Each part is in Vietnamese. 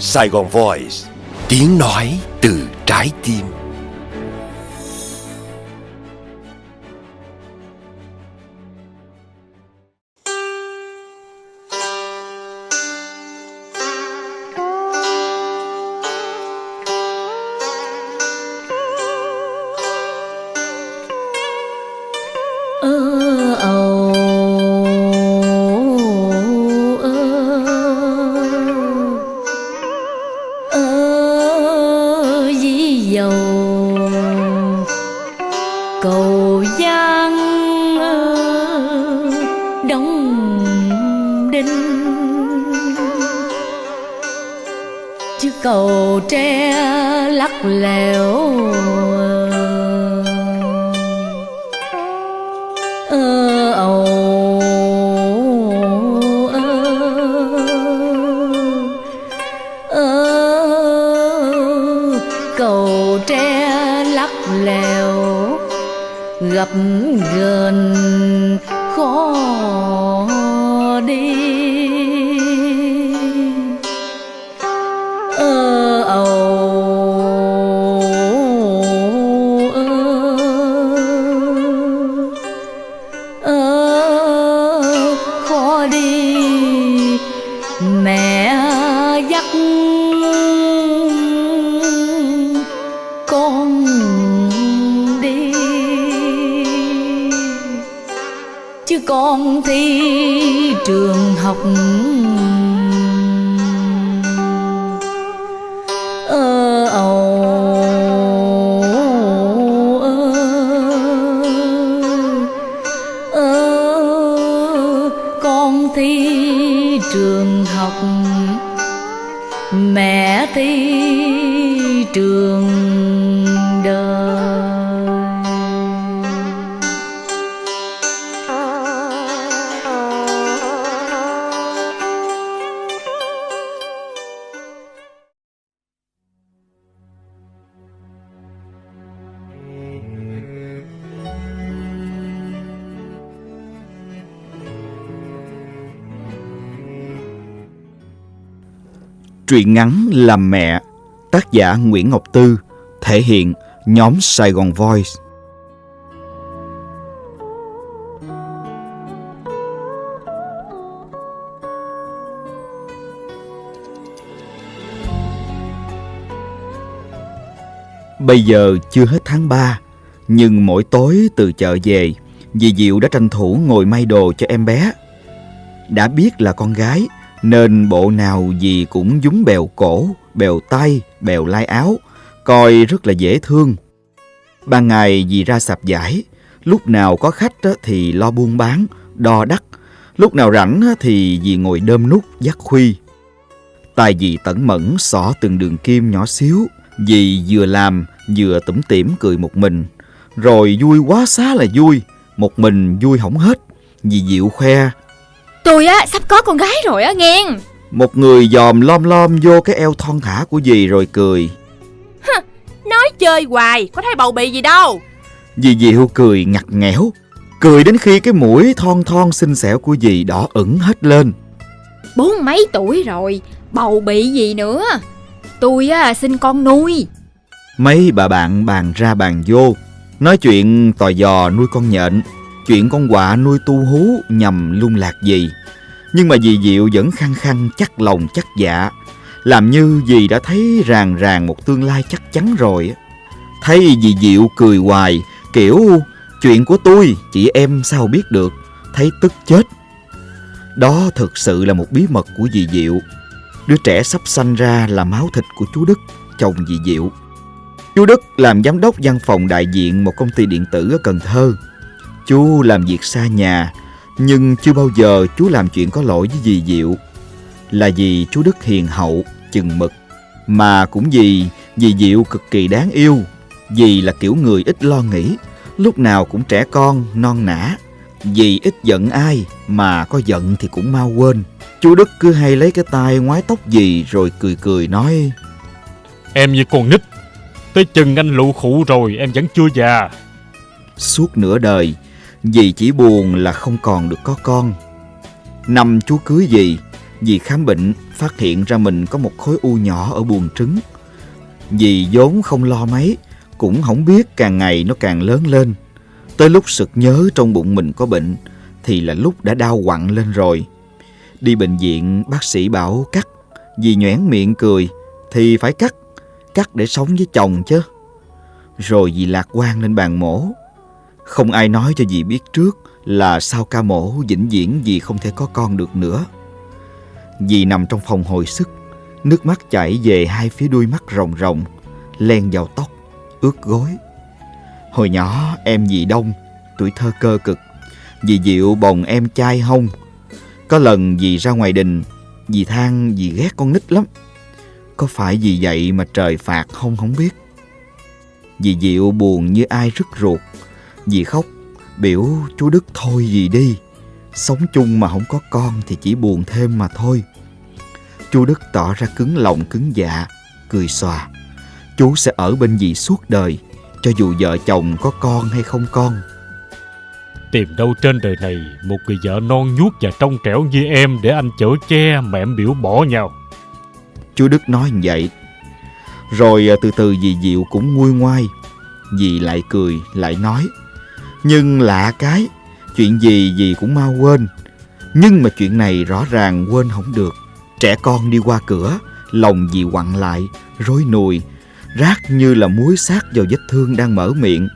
Sài Gòn Voice. Tiếng nói từ trái tim. Cầu tre lắc lẻo ơ ầu ơ ơ cầu tre lắc lẻo gặp con trường học. Mẹ thi trường Truyện ngắn Làm mẹ, Tác giả Nguyễn Ngọc Tư, Thể hiện nhóm Sài Gòn Voice. Bây giờ chưa hết tháng 3 Nhưng mỗi tối từ chợ về, Dì Diệu đã tranh thủ ngồi may đồ cho em bé. Đã biết là con gái nên bộ nào gì cũng dúng bèo cổ, bèo tay, bèo lai áo Coi rất là dễ thương. Ban ngày dì ra sạp giải Lúc nào có khách thì lo buôn bán, đo đắt Lúc nào rảnh thì dì ngồi đơm nút dắt khuy. Tài dì tẩn mẫn xỏ từng đường kim nhỏ xíu Dì vừa làm vừa tủm tỉm cười một mình. Rồi vui quá xá là vui Một mình vui hỏng hết Dì dịu khoe Tôi á sắp có con gái rồi á nghe. Một người dòm lom lom vô cái eo thon thả của dì rồi cười. Nói chơi hoài Có thấy bầu bì gì đâu. Dì Diệu cười ngặt nghẽo Cười đến khi cái mũi thon thon xinh xẻo của dì đỏ ửng hết lên. Bốn mấy tuổi rồi Bầu bị gì nữa? Tôi á sinh con nuôi. Mấy bà bạn bàn ra bàn vô Nói chuyện tò dò nuôi con nhện Chuyện con quạ nuôi tu hú nhằm lung lạc gì. Nhưng mà dì Diệu vẫn khăng khăng, chắc lòng, chắc dạ. Làm như dì đã thấy ràng ràng một tương lai chắc chắn rồi. Thấy dì Diệu cười hoài, Kiểu, chuyện của tôi, chị em sao biết được? Thấy tức chết. Đó thực sự là một bí mật của dì Diệu. Đứa trẻ sắp sanh ra là máu thịt của chú Đức, Chồng dì Diệu. Chú Đức làm giám đốc văn phòng đại diện một công ty điện tử ở Cần Thơ. Chú làm việc xa nhà, nhưng chưa bao giờ chú làm chuyện có lỗi với dì Diệu. Là vì chú Đức hiền hậu, chừng mực, mà cũng vì dì Diệu cực kỳ đáng yêu. Dì là kiểu người ít lo nghĩ, lúc nào cũng trẻ con, non nả. Dì ít giận ai, mà có giận thì cũng mau quên. Chú Đức cứ hay lấy cái tay ngoái tóc dì rồi cười cười nói Em như con nít Tới chừng anh lụ khụ rồi em vẫn chưa già Suốt nửa đời, dì chỉ buồn là không còn được có con. Năm chú cưới dì, Dì khám bệnh phát hiện ra mình có một khối u nhỏ ở buồng trứng. Dì vốn không lo mấy, cũng không biết càng ngày nó càng lớn lên. Tới lúc sực nhớ trong bụng mình có bệnh thì là lúc đã đau quặn lên rồi. Đi bệnh viện bác sĩ bảo cắt, dì nhoẻn miệng cười thì phải cắt, cắt để sống với chồng chứ. Rồi dì lạc quan lên bàn mổ. Không ai nói cho dì biết trước là sau ca mổ vĩnh viễn dì không thể có con được nữa. Dì nằm trong phòng hồi sức, nước mắt chảy về hai phía đuôi mắt rồng rồng, len vào tóc, ướt gối. Hồi nhỏ em dì đông, tuổi thơ cơ cực, dì dịu bồng em chai hông. Có lần dì ra ngoài đình, dì than dì ghét con nít lắm. Có phải vì vậy mà trời phạt không không biết. Dì dịu buồn như ai rứt ruột, dì khóc, biểu chú Đức thôi dì đi. Sống chung mà không có con thì chỉ buồn thêm mà thôi. Chú Đức tỏ ra cứng lòng cứng dạ, cười xòa. Chú sẽ ở bên dì suốt đời, cho dù vợ chồng có con hay không con. Tìm đâu trên đời này một người vợ non nhuốc và trong trẻo như em để anh chở che mà em biểu bỏ nhau. Chú Đức nói như vậy. Rồi à, từ từ dì Diệu cũng nguôi ngoai. Dì lại cười, lại nói. Nhưng lạ cái, chuyện gì dì cũng mau quên. Nhưng mà chuyện này rõ ràng quên không được. Trẻ con đi qua cửa, lòng dì quặn lại, rối nùi, rát như là muối sát vào vết thương đang mở miệng.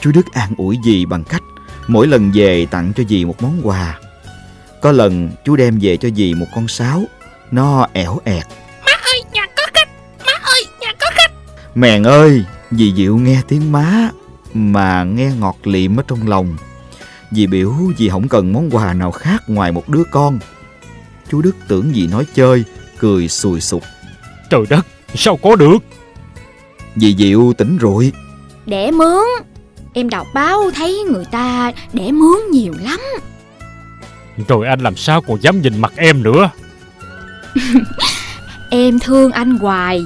Chú Đức an ủi dì bằng cách mỗi lần về tặng cho dì một món quà. Có lần chú đem về cho dì một con sáo, nó ẻo ẹt. Má ơi, nhà có khách! Má ơi, nhà có khách! Mèn ơi, dì Diệu nghe tiếng má mà nghe ngọt liệm ở trong lòng. Dì biểu dì không cần món quà nào khác ngoài một đứa con. Chú Đức tưởng dì nói chơi, cười sùi sụp. Trời đất, sao có được? Dì Diệu tỉnh rụi. Đẻ mướn Em đọc báo thấy người ta đẻ mướn nhiều lắm Rồi anh làm sao còn dám nhìn mặt em nữa? Em thương anh hoài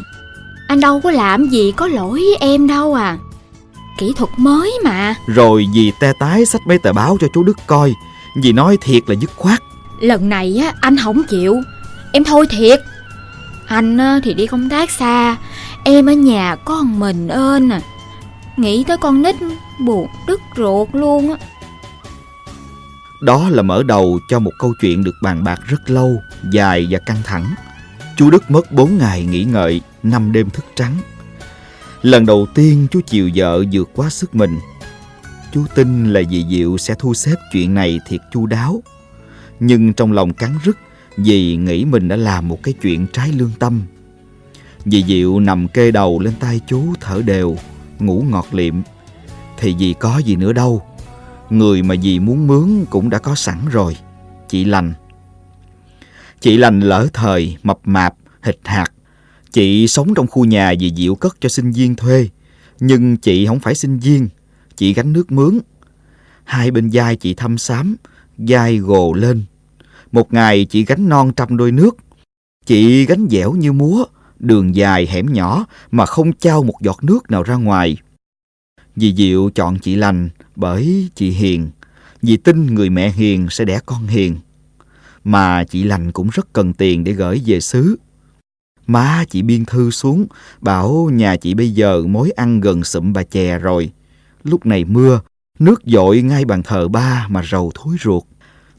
Anh đâu có làm gì có lỗi với em đâu à Kỹ thuật mới mà Rồi dì te tái xách mấy tờ báo cho chú Đức coi. Dì nói thiệt là dứt khoát. Lần này á anh không chịu Em thôi thiệt Anh thì đi công tác xa Em ở nhà có một mình ơn à Nghĩ tới con nít buồn đứt ruột luôn á Đó là mở đầu cho một câu chuyện được bàn bạc rất lâu, dài và căng thẳng. Chú Đức mất 4 ngày nghỉ ngợi, 5 đêm thức trắng. Lần đầu tiên chú chiều vợ vượt quá sức mình. Chú tin là dì Diệu sẽ thu xếp chuyện này thiệt chu đáo. Nhưng trong lòng cắn rứt vì nghĩ mình đã làm một cái chuyện trái lương tâm. Dì Diệu nằm kê đầu lên tay chú thở đều, ngủ ngọt liệm. Thì dì có gì nữa đâu. Người mà dì muốn mướn cũng đã có sẵn rồi. Chị Lành. Chị Lành lỡ thời, mập mạp, hịch hạt. Chị sống trong khu nhà vì Diệu cất cho sinh viên thuê. Nhưng chị không phải sinh viên. Chị gánh nước mướn. Hai bên vai chị thăm xám, vai gồ lên. Một ngày chị gánh non trăm đôi nước. Chị gánh dẻo như múa, đường dài hẻm nhỏ mà không trao một giọt nước nào ra ngoài. Dì Diệu chọn chị Lành bởi chị hiền. vì tin người mẹ hiền sẽ đẻ con hiền. Mà chị Lành cũng rất cần tiền để gửi về xứ. Má chị biên thư xuống, bảo nhà chị bây giờ mối ăn gần sụm bà chè rồi. Lúc này mưa, nước dội ngay bàn thờ ba mà rầu thối ruột.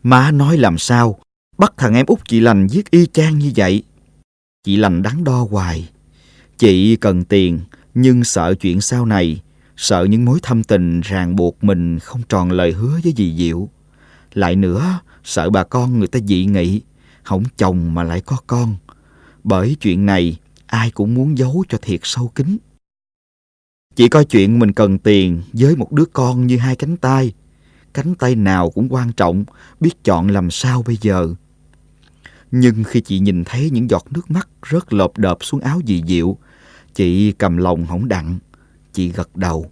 Má nói làm sao, bắt thằng em út chị Lành giết y chang như vậy. Chị Lành đắn đo hoài. Chị cần tiền, nhưng sợ chuyện sau này, sợ những mối thâm tình ràng buộc mình không tròn lời hứa với dì Diệu. Lại nữa, sợ bà con người ta dị nghị, không chồng mà lại có con. Bởi chuyện này, ai cũng muốn giấu cho thiệt sâu kín. chỉ coi chuyện mình cần tiền với một đứa con như hai cánh tay. Cánh tay nào cũng quan trọng, biết chọn làm sao bây giờ. Nhưng khi chị nhìn thấy những giọt nước mắt rớt lộp đợp xuống áo dì Diệu, chị cầm lòng hỏng đặng. Chị gật đầu.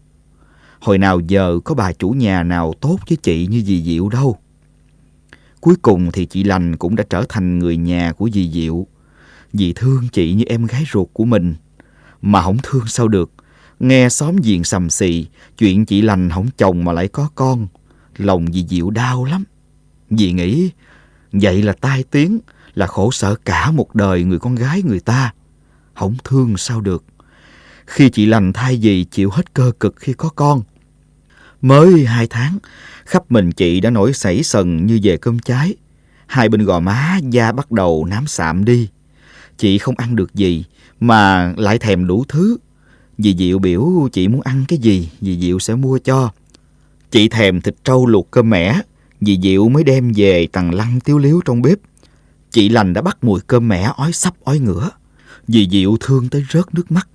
Hồi nào giờ có bà chủ nhà nào tốt với chị như dì Diệu đâu. Cuối cùng thì chị Lành cũng đã trở thành người nhà của dì Diệu vì thương chị như em gái ruột của mình. Mà không thương sao được. Nghe xóm giềng sầm xì, chuyện chị Lành không chồng mà lại có con. Lòng dì dịu đau lắm. Dì nghĩ, vậy là tai tiếng, là khổ sở cả một đời người con gái người ta. Không thương sao được. Khi chị lành thay gì chịu hết cơ cực khi có con. Mới hai tháng, khắp mình chị đã nổi sảy sần như về cơm cháy. Hai bên gò má da bắt đầu nám sạm đi. Chị không ăn được gì mà lại thèm đủ thứ. Dì Diệu biểu chị muốn ăn cái gì, dì Diệu sẽ mua cho. Chị thèm thịt trâu luộc cơm mẻ, dì Diệu mới đem về tầng lăng tiếu liếu trong bếp. Chị lành đã bắt mùi cơm mẻ ói sắp ói ngửa. Dì Diệu thương tới rớt nước mắt.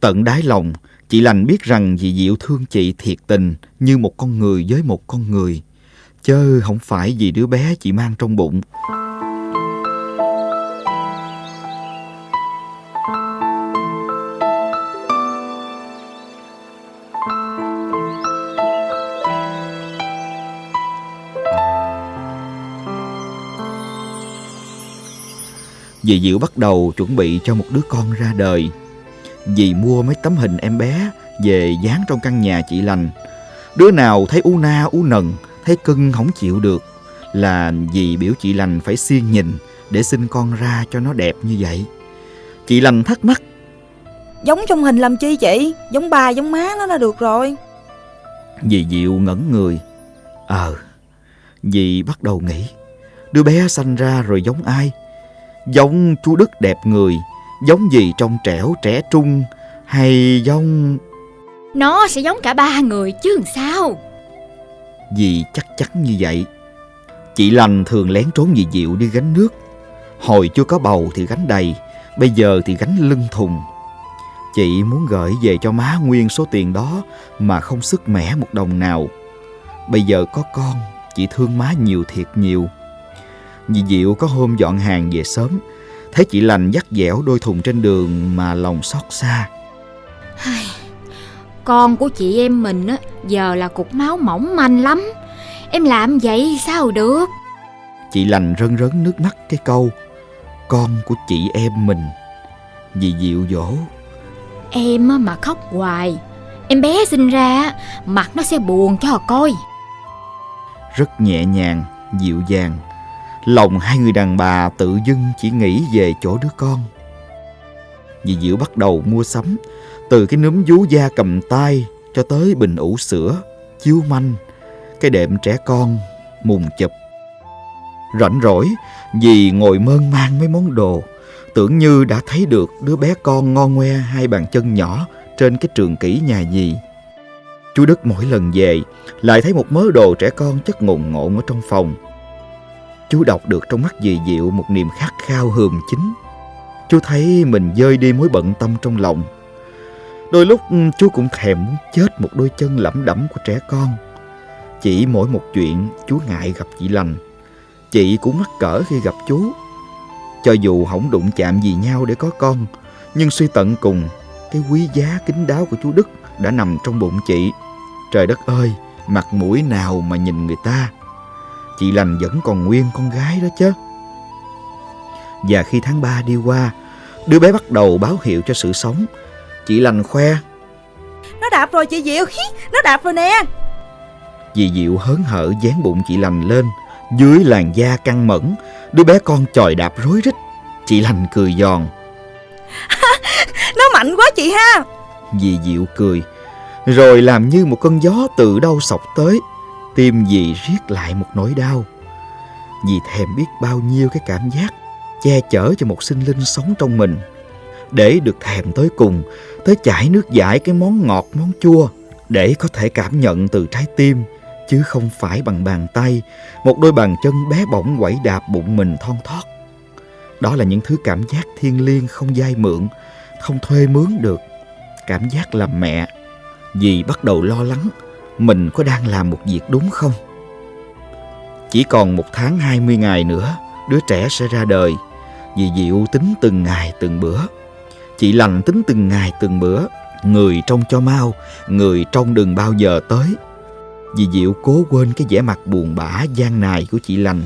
Tận đáy lòng, chị lành biết rằng dì Diệu thương chị thiệt tình như một con người với một con người. Chớ không phải vì đứa bé chị mang trong bụng. Dì Diệu bắt đầu chuẩn bị cho một đứa con ra đời. Dì mua mấy tấm hình em bé về dán trong căn nhà chị lành. Đứa nào thấy u na u nần, thấy cưng không chịu được là dì biểu chị lành phải siêng nhìn để sinh con ra cho nó đẹp như vậy. Chị lành thắc mắc. Giống trong hình làm chi chị? Giống bà giống má nó là được rồi. Dì Diệu ngẩn người. Ờ, dì bắt đầu nghĩ. Đứa bé sanh ra rồi giống ai? Giống chú Đức đẹp người, giống gì trong trẻo trẻ trung, hay giống... Nó sẽ giống cả ba người chứ làm sao Dì chắc chắn như vậy. Chị lành thường lén trốn dì Diệu đi gánh nước. Hồi chưa có bầu thì gánh đầy, bây giờ thì gánh lưng thùng. Chị muốn gửi về cho má nguyên số tiền đó mà không sức mẻ một đồng nào. Bây giờ có con, chị thương má nhiều thiệt nhiều. Dì Diệu có hôm dọn hàng về sớm, thấy chị lành dắt dẻo đôi thùng trên đường mà lòng xót xa. Con của chị em mình á giờ là cục máu mỏng manh lắm. Em làm vậy sao được? Chị lành rân rấn nước mắt cái câu Con của chị em mình. Dì Diệu dỗ Em á mà khóc hoài. Em bé sinh ra á, mặt nó sẽ buồn cho coi. Rất nhẹ nhàng, dịu dàng Lòng hai người đàn bà tự dưng chỉ nghĩ về chỗ đứa con. Dì Diệu bắt đầu mua sắm, Từ cái núm vú da cầm tay Cho tới bình ủ sữa Chiếu manh, Cái đệm trẻ con, Mùng chụp. Rảnh rỗi, Dì ngồi mơn man mấy món đồ, Tưởng như đã thấy được đứa bé con ngon ngoe hai bàn chân nhỏ Trên cái trường kỷ nhà dì. Chú Đức mỗi lần về, Lại thấy một mớ đồ trẻ con chất ngồn ngộn ở trong phòng. Chú đọc được trong mắt dì Diệu một niềm khát khao hườm chính. Chú thấy mình dơi đi mối bận tâm trong lòng. Đôi lúc ừ, chú cũng thèm muốn chết một đôi chân lẩm đẩm của trẻ con. Chỉ mỗi một chuyện chú ngại gặp chị lành. Chị cũng mắc cỡ khi gặp chú. Cho dù không đụng chạm gì nhau để có con Nhưng suy tận cùng Cái quý giá kính đáo của chú Đức đã nằm trong bụng chị. Trời đất ơi, mặt mũi nào mà nhìn người ta. Chị lành vẫn còn nguyên con gái đó chứ. Và khi tháng 3 đi qua Đứa bé bắt đầu báo hiệu cho sự sống. Chị lành khoe Nó đạp rồi chị Diệu, hí, nó đạp rồi nè. Dì Diệu hớn hở dán bụng chị lành lên Dưới làn da căng mẫn Đứa bé con chòi đạp rối rít. Chị lành cười giòn. Nó mạnh quá chị ha. Dì Diệu cười Rồi làm như một cơn gió từ đâu sọc tới Tim dì riết lại một nỗi đau. Dì thèm biết bao nhiêu cái cảm giác Che chở cho một sinh linh sống trong mình. Để được thèm tới cùng, Tới chảy nước giải cái món ngọt, món chua, Để có thể cảm nhận từ trái tim, Chứ không phải bằng bàn tay, Một đôi bàn chân bé bỏng quẩy đạp bụng mình thon thót. Đó là những thứ cảm giác thiêng liêng không dai mượn, Không thuê mướn được. Cảm giác làm mẹ Dì bắt đầu lo lắng mình có đang làm một việc đúng không? Chỉ còn một tháng 20 ngày nữa Đứa trẻ sẽ ra đời. Dì Diệu tính từng ngày từng bữa. Chị lành tính từng ngày từng bữa. Người trông cho mau Người trông đừng bao giờ tới. Dì Diệu cố quên cái vẻ mặt buồn bã gian nài của chị lành.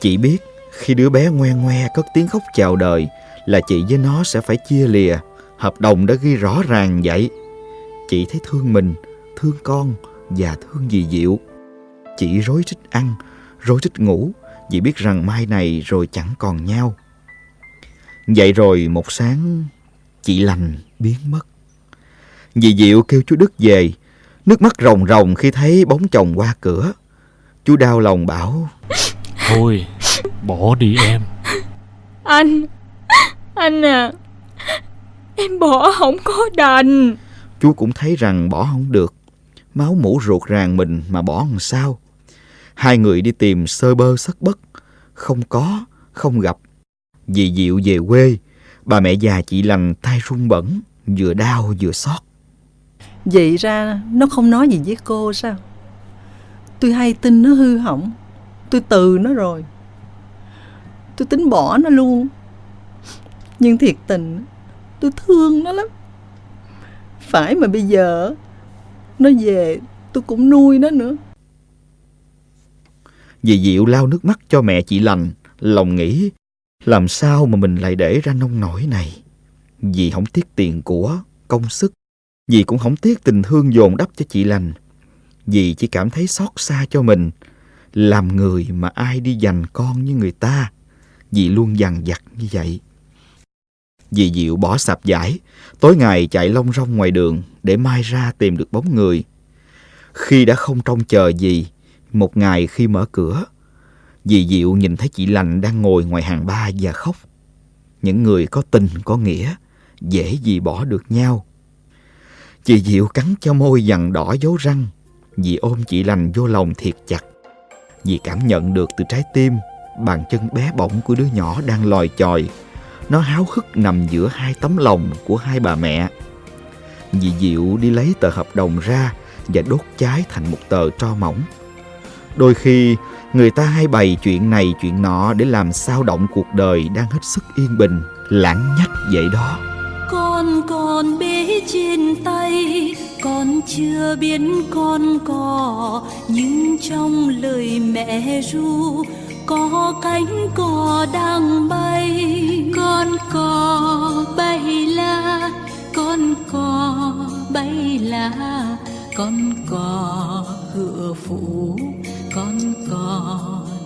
Chị biết khi đứa bé ngoe ngoe cất tiếng khóc chào đời Là chị với nó sẽ phải chia lìa. Hợp đồng đã ghi rõ ràng vậy. Chị thấy thương mình, thương con và thương dì Diệu Chị rối rít ăn, rối rít ngủ Dì biết rằng mai này rồi chẳng còn nhau. Vậy rồi một sáng chị lành biến mất. Dì Diệu kêu chú Đức về, nước mắt ròng ròng khi thấy bóng chồng qua cửa. Chú đau lòng bảo Thôi bỏ đi em Anh Anh à Em bỏ không có đành Chú cũng thấy rằng bỏ không được Máu mũ ruột ràng mình mà bỏ làm sao. Hai người đi tìm sơ bơ sắc bất. Không có, không gặp. Dì Diệu về quê. Bà mẹ già chị lành tay run bẩn Vừa đau vừa xót. Vậy ra nó không nói gì với cô sao? Tôi hay tin nó hư hỏng. Tôi từ nó rồi. Tôi tính bỏ nó luôn. Nhưng thiệt tình Tôi thương nó lắm. Phải mà bây giờ nó về, tôi cũng nuôi nó nữa. Dì Diệu lau nước mắt cho mẹ chị lành, Lòng nghĩ, Làm sao mà mình lại để ra nông nổi này? Dì không tiếc tiền của, Công sức. Dì cũng không tiếc tình thương dồn đắp cho chị lành. Dì chỉ cảm thấy xót xa cho mình. Làm người mà ai đi dành con như người ta, Dì luôn dằn vặt như vậy. Dì Diệu bỏ sạp giải, Tối ngày chạy long rong ngoài đường Để mai ra tìm được bóng người. Khi đã không trông chờ gì, Một ngày khi mở cửa Dì Diệu nhìn thấy chị lành đang ngồi ngoài hàng ba và khóc. Những người có tình, có nghĩa, Dễ gì bỏ được nhau. Chị Diệu cắn cho môi dằn đỏ dấu răng Dì ôm chị lành vô lòng thiệt chặt. Dì cảm nhận được từ trái tim, Bàn chân bé bỏng của đứa nhỏ đang lòi chòi. Nó háo hức nằm giữa hai tấm lòng của hai bà mẹ. Dì Diệu đi lấy tờ hợp đồng ra Và đốt cháy thành một tờ tro mỏng. Đôi khi, người ta hay bày chuyện này, chuyện nọ Để làm sao động cuộc đời đang hết sức yên bình, Lãng nhách vậy đó. Con còn bế trên tay, con chưa biết con cò, nhưng trong lời mẹ ru có cánh cò đang bay con cò bay la, con cò bay la, con cò hựa phủ con cò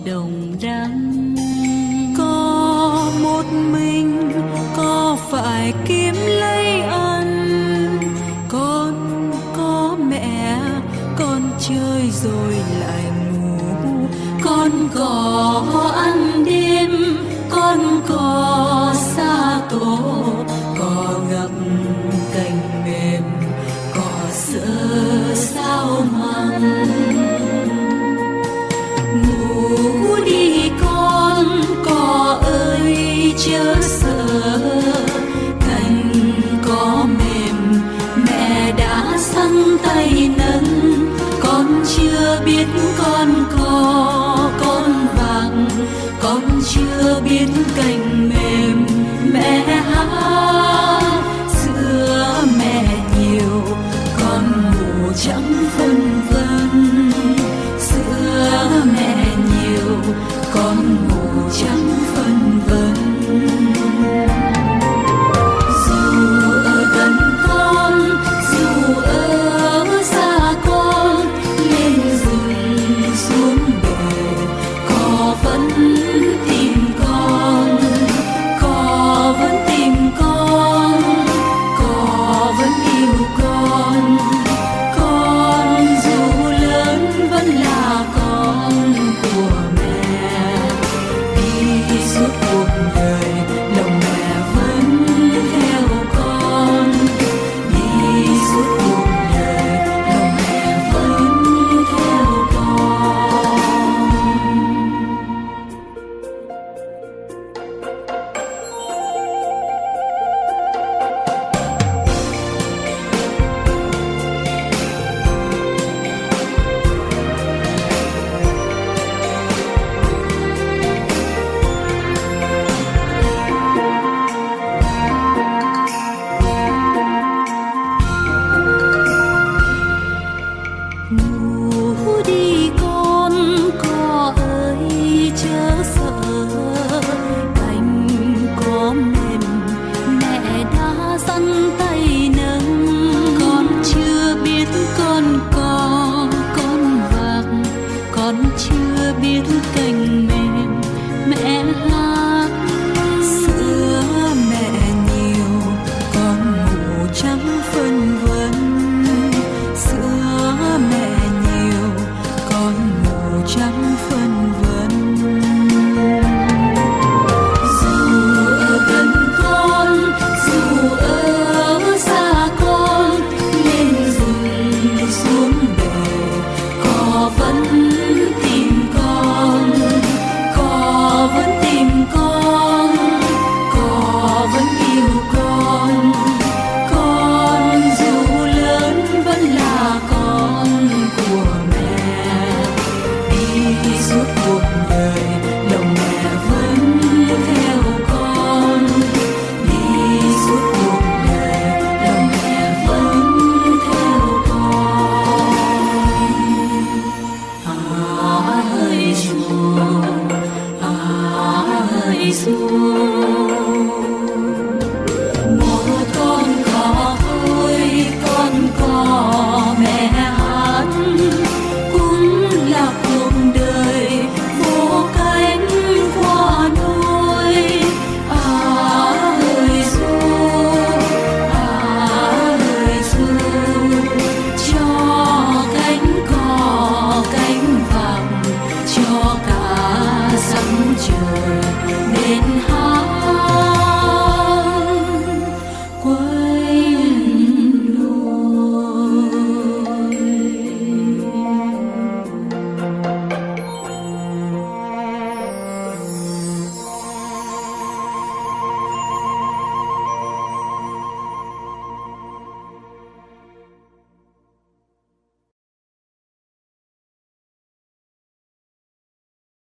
đồng răng. Có một mình có phải kiếm lấy ăn con có mẹ, con chơi rồi lại ngủ. Con có ăn đêm, con có xa tổ có ngập cành